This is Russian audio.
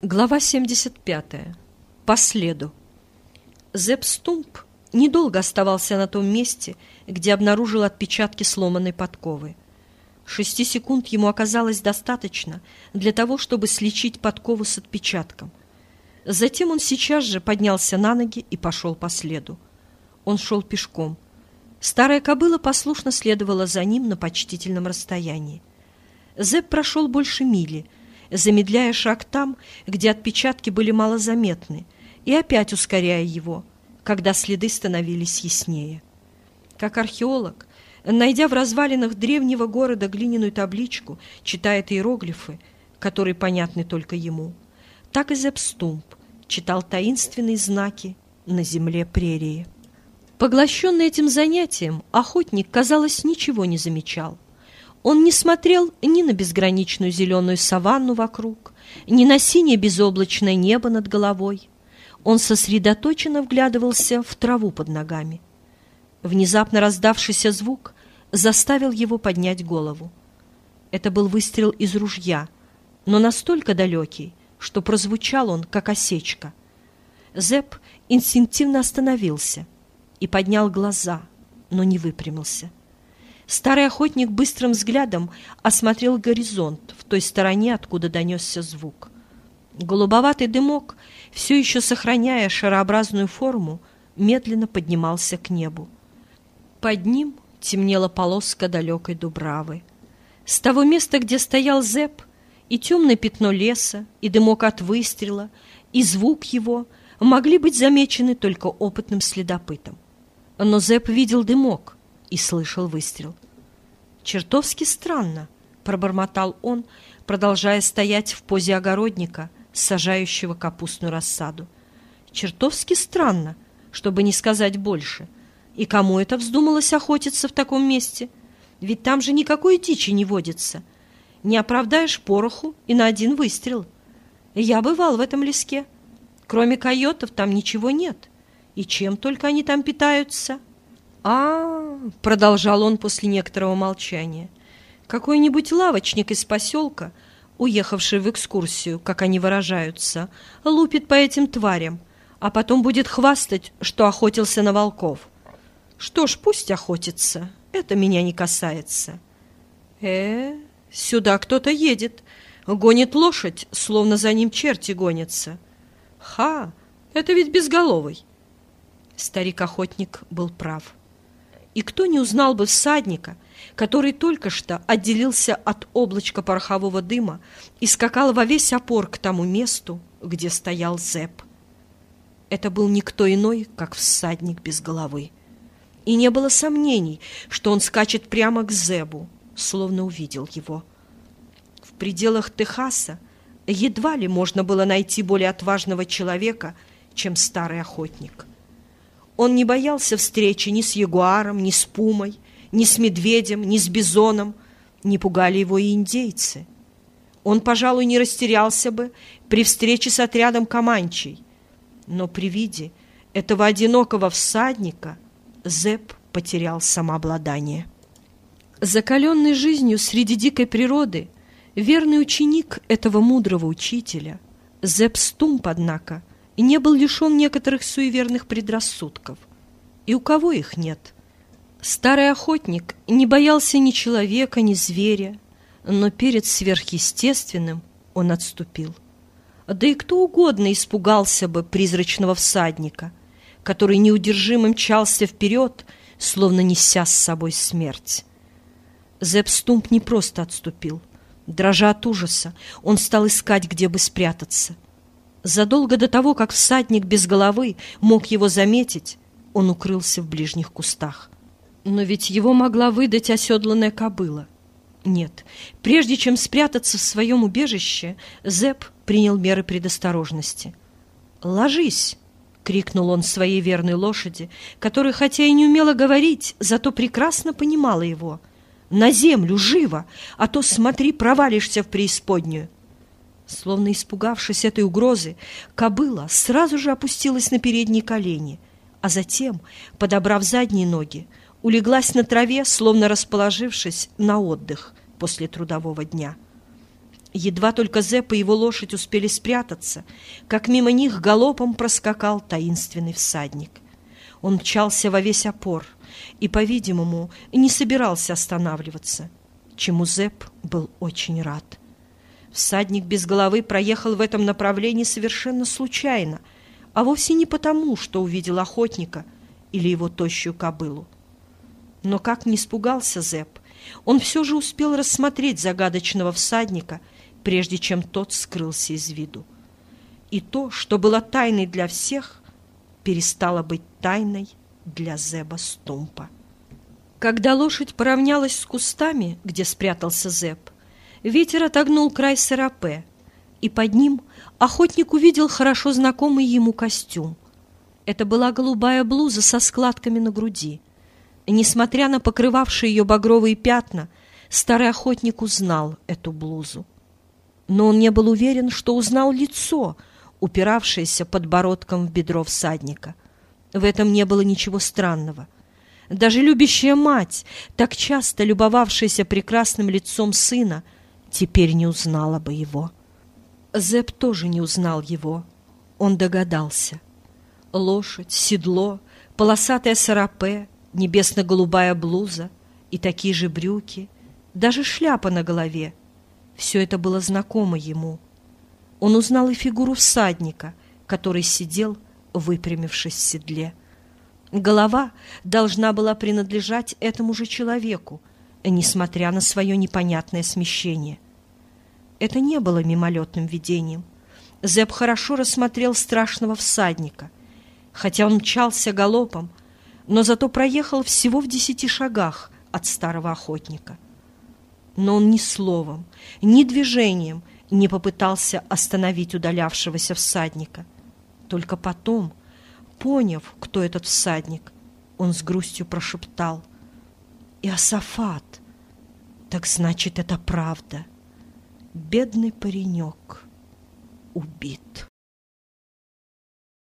Глава 75. По следу. Зепп Стумп недолго оставался на том месте, где обнаружил отпечатки сломанной подковы. Шести секунд ему оказалось достаточно для того, чтобы сличить подкову с отпечатком. Затем он сейчас же поднялся на ноги и пошел по следу. Он шел пешком. Старая кобыла послушно следовала за ним на почтительном расстоянии. Зепп прошел больше мили — замедляя шаг там, где отпечатки были малозаметны, и опять ускоряя его, когда следы становились яснее. Как археолог, найдя в развалинах древнего города глиняную табличку, читает иероглифы, которые понятны только ему, так и Зепстумп читал таинственные знаки на земле прерии. Поглощенный этим занятием, охотник, казалось, ничего не замечал – он не смотрел ни на безграничную зеленую саванну вокруг, ни на синее безоблачное небо над головой. Он сосредоточенно вглядывался в траву под ногами. Внезапно раздавшийся звук заставил его поднять голову. Это был выстрел из ружья, но настолько далекий, что прозвучал он, как осечка. Зэп инстинктивно остановился и поднял глаза, но не выпрямился. Старый охотник быстрым взглядом осмотрел горизонт в той стороне, откуда донесся звук. Голубоватый дымок, все еще сохраняя шарообразную форму, медленно поднимался к небу. Под ним темнела полоска далекой дубравы. С того места, где стоял Зэп, и темное пятно леса, и дымок от выстрела, и звук его могли быть замечены только опытным следопытом. Но Зэп видел дымок, и слышал выстрел. «Чертовски странно», — пробормотал он, продолжая стоять в позе огородника, сажающего капустную рассаду. «Чертовски странно, чтобы не сказать больше. И кому это вздумалось охотиться в таком месте? Ведь там же никакой дичи не водится. Не оправдаешь пороху и на один выстрел. Я бывал в этом леске. Кроме койотов там ничего нет. И чем только они там питаются?» А, продолжал он после некоторого молчания, какой-нибудь лавочник из поселка, уехавший в экскурсию, как они выражаются, лупит по этим тварям, а потом будет хвастать, что охотился на волков. Что ж, пусть охотится, это меня не касается. Э, сюда кто-то едет, гонит лошадь, словно за ним черти гонятся. Ха, это ведь безголовый. Старик-охотник был прав. И кто не узнал бы всадника, который только что отделился от облачка порохового дыма и скакал во весь опор к тому месту, где стоял Зэп. Это был никто иной, как всадник без головы. И не было сомнений, что он скачет прямо к Зебу, словно увидел его. В пределах Техаса едва ли можно было найти более отважного человека, чем старый охотник. Он не боялся встречи ни с ягуаром, ни с пумой, ни с медведем, ни с бизоном. Не пугали его и индейцы. Он, пожалуй, не растерялся бы при встрече с отрядом команчей. Но при виде этого одинокого всадника Зэп потерял самообладание. Закаленный жизнью среди дикой природы, верный ученик этого мудрого учителя, Зэп Стумп, однако, не был лишен некоторых суеверных предрассудков. И у кого их нет? Старый охотник не боялся ни человека, ни зверя, но перед сверхъестественным он отступил. Да и кто угодно испугался бы призрачного всадника, который неудержимо мчался вперед, словно неся с собой смерть. Зепстумп не просто отступил. Дрожа от ужаса, он стал искать, где бы спрятаться — Задолго до того, как всадник без головы мог его заметить, он укрылся в ближних кустах. Но ведь его могла выдать оседланная кобыла. Нет, прежде чем спрятаться в своем убежище, Зэп принял меры предосторожности. «Ложись!» — крикнул он своей верной лошади, которая, хотя и не умела говорить, зато прекрасно понимала его. «На землю, живо! А то, смотри, провалишься в преисподнюю!» Словно испугавшись этой угрозы, кобыла сразу же опустилась на передние колени, а затем, подобрав задние ноги, улеглась на траве, словно расположившись на отдых после трудового дня. Едва только Зепп и его лошадь успели спрятаться, как мимо них галопом проскакал таинственный всадник. Он мчался во весь опор и, по-видимому, не собирался останавливаться, чему Зепп был очень рад. Всадник без головы проехал в этом направлении совершенно случайно, а вовсе не потому, что увидел охотника или его тощую кобылу. Но как не испугался Зепп, он все же успел рассмотреть загадочного всадника, прежде чем тот скрылся из виду. И то, что было тайной для всех, перестало быть тайной для Зеба Стумпа. Когда лошадь поравнялась с кустами, где спрятался Зеб, ветер отогнул край сарапе, и под ним охотник увидел хорошо знакомый ему костюм. Это была голубая блуза со складками на груди. Несмотря на покрывавшие ее багровые пятна, старый охотник узнал эту блузу. Но он не был уверен, что узнал лицо, упиравшееся подбородком в бедро всадника. В этом не было ничего странного. Даже любящая мать, так часто любовавшаяся прекрасным лицом сына, теперь не узнала бы его. Зэп тоже не узнал его. Он догадался. Лошадь, седло, полосатая сарапе, небесно-голубая блуза и такие же брюки, даже шляпа на голове. Все это было знакомо ему. Он узнал и фигуру всадника, который сидел, выпрямившись в седле. Голова должна была принадлежать этому же человеку, несмотря на свое непонятное смещение. Это не было мимолетным видением. Зеб хорошо рассмотрел страшного всадника. Хотя он мчался галопом, но зато проехал всего в десяти шагах от старого охотника. Но он ни словом, ни движением не попытался остановить удалявшегося всадника. Только потом, поняв, кто этот всадник, он с грустью прошептал «Иосафат! Так значит, это правда! Бедный паренек убит!»